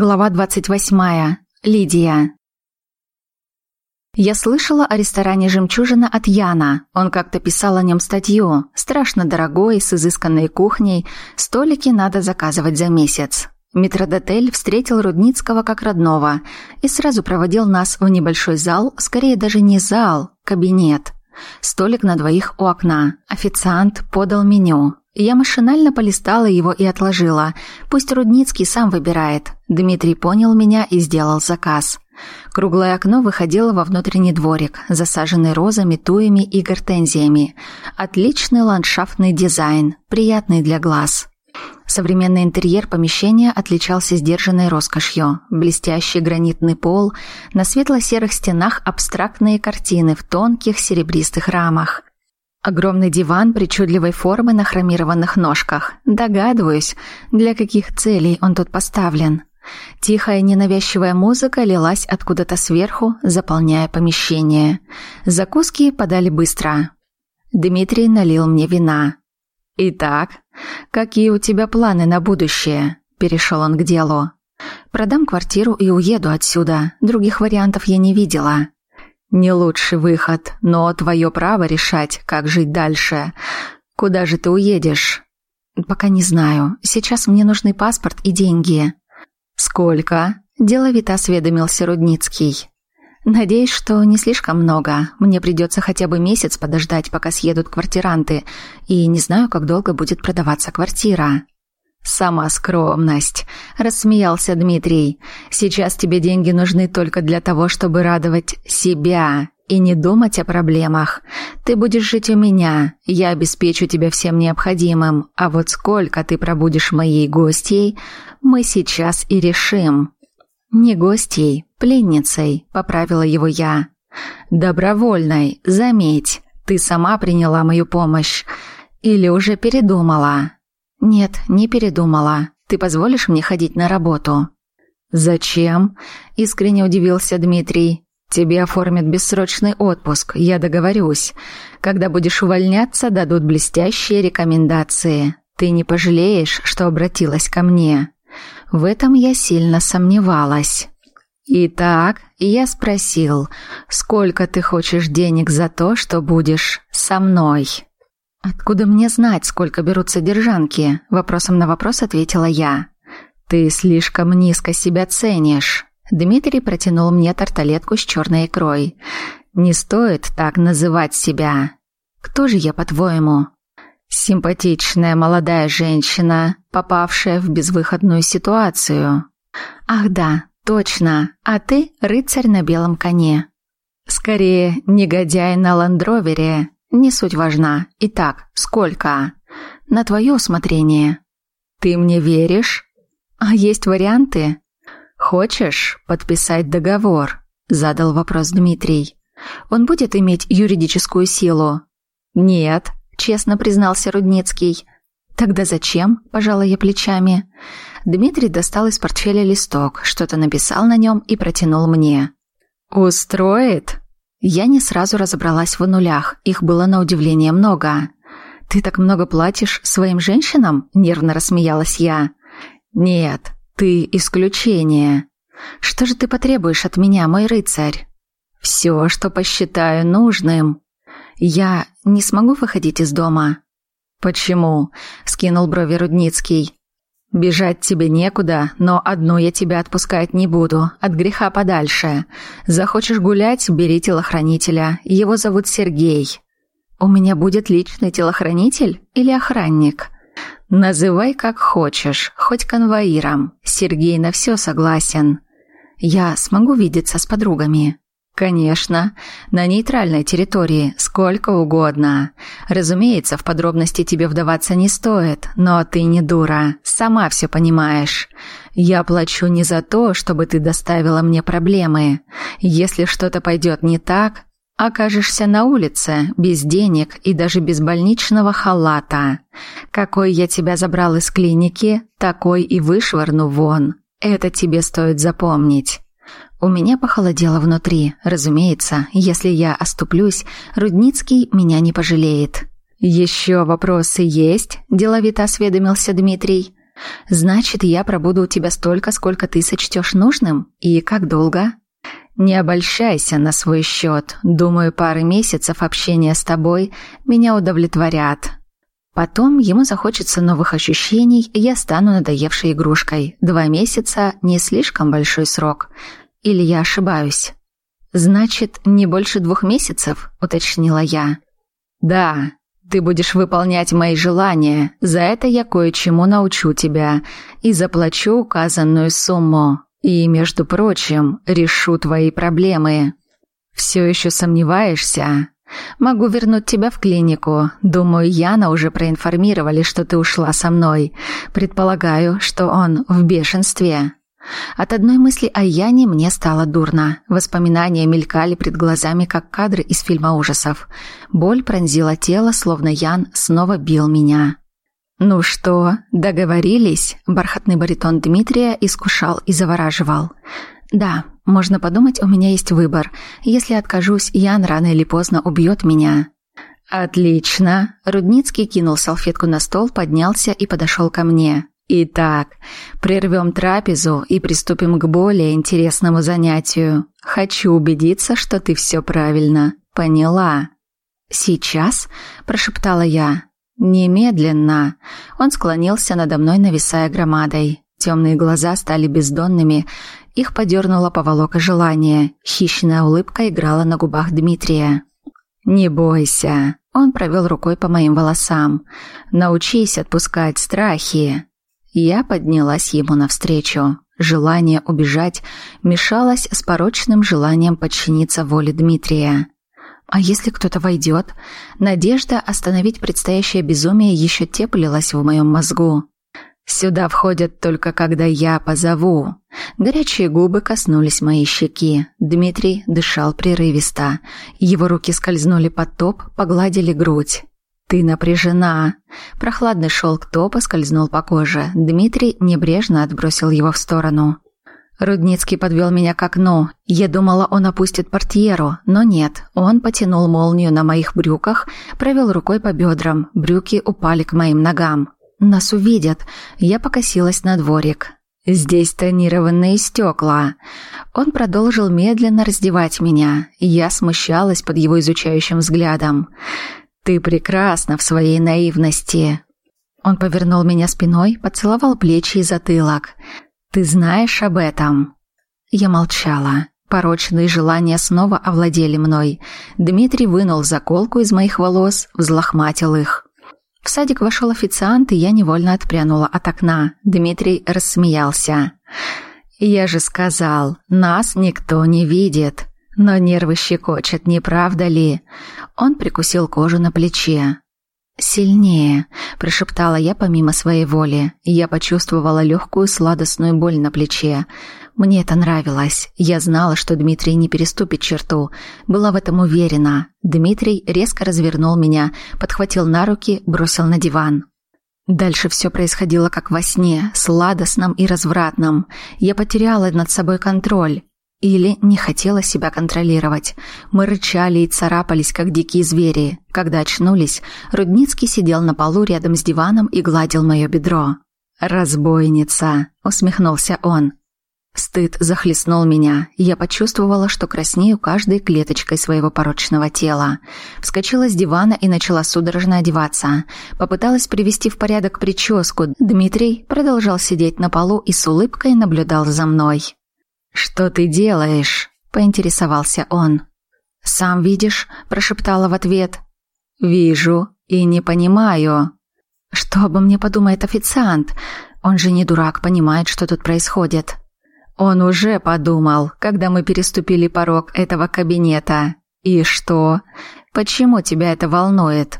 Глава 28. Лидия. Я слышала о ресторане «Жемчужина» от Яна. Он как-то писал о нем статью. Страшно дорогой, с изысканной кухней. Столики надо заказывать за месяц. Метродотель встретил Рудницкого как родного и сразу проводил нас в небольшой зал, скорее даже не зал, кабинет. Столик на двоих у окна. Официант подал меню. Я машинально полистала его и отложила. Пусть Рудницкий сам выбирает. Дмитрий понял меня и сделал заказ. Круглое окно выходило во внутренний дворик, засаженный розами, туями и гортензиями. Отличный ландшафтный дизайн, приятный для глаз. Современный интерьер помещения отличался сдержанной роскошью. Блестящий гранитный пол, на светло-серых стенах абстрактные картины в тонких серебристых рамах. Огромный диван причудливой формы на хромированных ножках. Догадываюсь, для каких целей он тут поставлен. Тихая ненавязчивая музыка лилась откуда-то сверху, заполняя помещение. Закуски подали быстро. Дмитрий налил мне вина. «Итак, какие у тебя планы на будущее?» Перешел он к делу. «Продам квартиру и уеду отсюда. Других вариантов я не видела». «Не лучший выход, но твое право решать, как жить дальше. Куда же ты уедешь?» «Пока не знаю. Сейчас мне нужны паспорт и деньги». «Сколько?» – деловито осведомился Рудницкий. «Надеюсь, что не слишком много. Мне придется хотя бы месяц подождать, пока съедут квартиранты, и не знаю, как долго будет продаваться квартира». «Сама скромность», — рассмеялся Дмитрий. «Сейчас тебе деньги нужны только для того, чтобы радовать себя и не думать о проблемах. Ты будешь жить у меня, я обеспечу тебя всем необходимым, а вот сколько ты пробудешь моей гостьей, мы сейчас и решим». «Не гостьей, пленницей», — поправила его я. «Добровольной, заметь, ты сама приняла мою помощь. Или уже передумала?» «Нет, не передумала. Ты позволишь мне ходить на работу?» «Зачем?» – искренне удивился Дмитрий. «Тебе оформят бессрочный отпуск, я договорюсь. Когда будешь увольняться, дадут блестящие рекомендации. Ты не пожалеешь, что обратилась ко мне». В этом я сильно сомневалась. «Итак, я спросил, сколько ты хочешь денег за то, что будешь со мной?» «Откуда мне знать, сколько берут содержанки?» Вопросом на вопрос ответила я. «Ты слишком низко себя ценишь». Дмитрий протянул мне тарталетку с черной икрой. «Не стоит так называть себя. Кто же я, по-твоему?» «Симпатичная молодая женщина, попавшая в безвыходную ситуацию». «Ах да, точно. А ты рыцарь на белом коне». «Скорее, негодяй на ландровере», не суть важна. Итак, сколько? На твое усмотрение. Ты мне веришь? А есть варианты? Хочешь подписать договор? Задал вопрос Дмитрий. Он будет иметь юридическую силу? Нет, честно признался Рудницкий. Тогда зачем? Пожала я плечами. Дмитрий достал из портфеля листок, что-то написал на нем и протянул мне. «Устроит?» Я не сразу разобралась в нулях, их было на удивление много. «Ты так много платишь своим женщинам?» – нервно рассмеялась я. «Нет, ты исключение. Что же ты потребуешь от меня, мой рыцарь?» «Все, что посчитаю нужным. Я не смогу выходить из дома». «Почему?» – скинул брови Рудницкий. «Бежать тебе некуда, но одну я тебя отпускать не буду, от греха подальше. Захочешь гулять – бери телохранителя, его зовут Сергей». «У меня будет личный телохранитель или охранник?» «Называй как хочешь, хоть конвоиром. Сергей на все согласен. Я смогу видеться с подругами?» Конечно, на нейтральной территории, сколько угодно. Разумеется, в подробности тебе вдаваться не стоит, но ты не дура, сама все понимаешь. Я плачу не за то, чтобы ты доставила мне проблемы. Если что-то пойдет не так, окажешься на улице, без денег и даже без больничного халата. Какой я тебя забрал из клиники, такой и вышвырну вон. Это тебе стоит запомнить. У меня похолодело внутри. Разумеется, если я оступлюсь, Рудницкий меня не пожалеет. «Еще вопросы есть?» – деловито осведомился Дмитрий. Значит, я пробуду у тебя столько, сколько ты сочтешь нужным? И как долго? Не обольщайся на свой счет. Думаю, пары месяцев общения с тобой меня удовлетворят. Потом ему захочется новых ощущений, и я стану надоевшей игрушкой. Два месяца – не слишком большой срок. Или я ошибаюсь? «Значит, не больше двух месяцев?» – уточнила я. «Да, ты будешь выполнять мои желания. За это я кое-чему научу тебя и заплачу указанную сумму. И, между прочим, решу твои проблемы. Все еще сомневаешься? Могу вернуть тебя в клинику. Думаю, Яна уже проинформировали, что ты ушла со мной. Предполагаю, что он в бешенстве. От одной мысли о Яне мне стало дурно. Воспоминания мелькали пред глазами, как кадры из фильма ужасов. Боль пронзила тело, словно Ян снова бил меня. «Ну что, договорились?» Бархатный баритон Дмитрия искушал и завораживал. «Да, можно подумать, у меня есть выбор. Если откажусь, Ян рано или поздно убьет меня». «Отлично!» Рудницкий кинул салфетку на стол, поднялся и подошел ко мне. Итак, прервем трапезу и приступим к более интересному занятию. Хочу убедиться, что ты все правильно поняла. Сейчас, прошептала я. Немедленно. Он склонился надо мной, нависая громадой. Темные глаза стали бездонными, их подернула поволока желания. Хищная улыбка играла на губах Дмитрия. «Не бойся», — он провел рукой по моим волосам. «Научись отпускать страхи. Я поднялась ему навстречу. Желание убежать мешалось с порочным желанием подчиниться воле Дмитрия. А если кто-то войдет? Надежда остановить предстоящее безумие еще теплилась в моем мозгу. Сюда входят только когда я позову. Горячие губы коснулись моей щеки. Дмитрий дышал прерывисто. Его руки скользнули под топ, погладили грудь. «Ты напряжена». Прохладный шелк топа скользнул по коже. Дмитрий небрежно отбросил его в сторону. Рудницкий подвел меня к окну. Я думала, он опустит портьеру, но нет. Он потянул молнию на моих брюках, провел рукой по бедрам. Брюки упали к моим ногам. Нас увидят. Я покосилась на дворик. Здесь тонированные стекла. Он продолжил медленно раздевать меня. Я смущалась под его изучающим взглядом. Ты прекрасна в своей наивности. Он повернул меня спиной, поцеловал плечи и затылок. Ты знаешь об этом? Я молчала. Порочные желания снова овладели мной. Дмитрий вынул заколку из моих волос, взлохматил их. В садик вошел официант, и я невольно отпрянула от окна. Дмитрий рассмеялся. «Я же сказал, нас никто не видит. Но нервы щекочет, не правда ли? Он прикусил кожу на плече. «Сильнее», – прошептала я помимо своей воли. Я почувствовала легкую сладостную боль на плече. Мне это нравилось. Я знала, что Дмитрий не переступит черту. Была в этом уверена. Дмитрий резко развернул меня, подхватил на руки, бросил на диван. Дальше все происходило как во сне, сладостном и развратном. Я потеряла над собой контроль. Или не хотела себя контролировать. Мы рычали и царапались, как дикие звери. Когда очнулись, Рудницкий сидел на полу рядом с диваном и гладил мое бедро. «Разбойница!» — усмехнулся он. Стыд захлестнул меня, и я почувствовала, что краснею каждой клеточкой своего порочного тела. Вскочила с дивана и начала судорожно одеваться. Попыталась привести в порядок прическу. Дмитрий продолжал сидеть на полу и с улыбкой наблюдал за мной. «Что ты делаешь?» – поинтересовался он. «Сам видишь», – прошептала в ответ. «Вижу и не понимаю». «Что обо мне подумает официант? Он же не дурак, понимает, что тут происходит». «Он уже подумал, когда мы переступили порог этого кабинета. И что? Почему тебя это волнует?»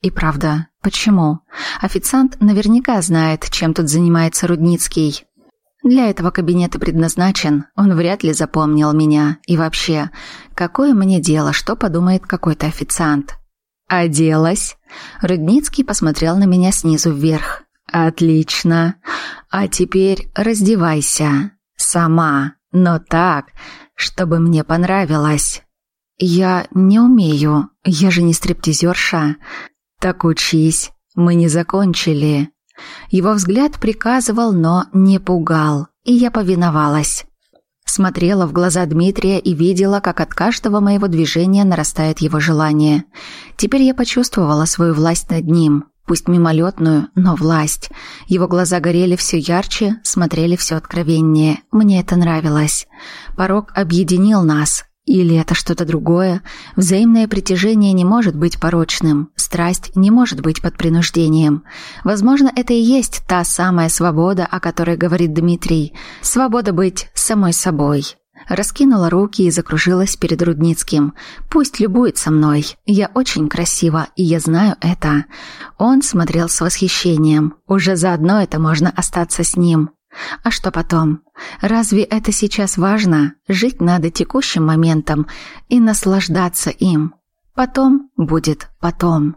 «И правда, почему? Официант наверняка знает, чем тут занимается Рудницкий». Для этого кабинет и предназначен. Он вряд ли запомнил меня. И вообще, какое мне дело, что подумает какой-то официант? Оделась. Рудницкий посмотрел на меня снизу вверх. Отлично. А теперь раздевайся. Сама. Но так, чтобы мне понравилось. Я не умею. Я же не стриптизерша. Так учись. Мы не закончили. Его взгляд приказывал, но не пугал, и я повиновалась. Смотрела в глаза Дмитрия и видела, как от каждого моего движения нарастает его желание. Теперь я почувствовала свою власть над ним, пусть мимолетную, но власть. Его глаза горели все ярче, смотрели все откровеннее. Мне это нравилось. Порог объединил нас, или это что-то другое? Взаимное притяжение не может быть порочным. Страсть не может быть под принуждением. Возможно, это и есть та самая свобода, о которой говорит Дмитрий. Свобода быть самой собой. Раскинула руки и закружилась перед Рудницким. Пусть любуется мной. Я очень красива, и я знаю это. Он смотрел с восхищением. Уже заодно это можно остаться с ним. А что потом? Разве это сейчас важно? Жить надо текущим моментом и наслаждаться им. Потом будет потом.